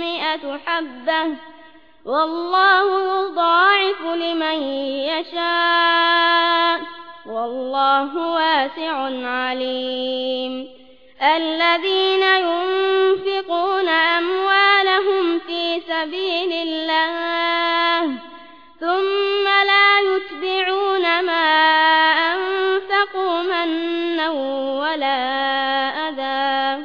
مئة حبة والله يضاعف لمن يشاء والله واسع عليم الذين ينفقون أموالهم في سبيل الله ثم لا يتبعون ما أنفقوا منا ولا أذى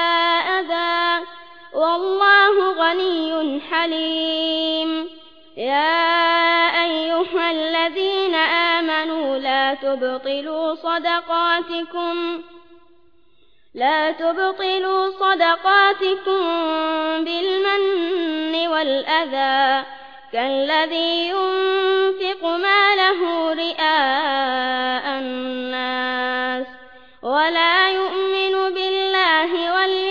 حليم. يا أيها الذين آمنوا لا تبطلوا صدقاتكم لا تبطلوا صدقاتكم بالمن والأذى. كالذي ينفق ماله رئاء الناس ولا يؤمن بالله واليوم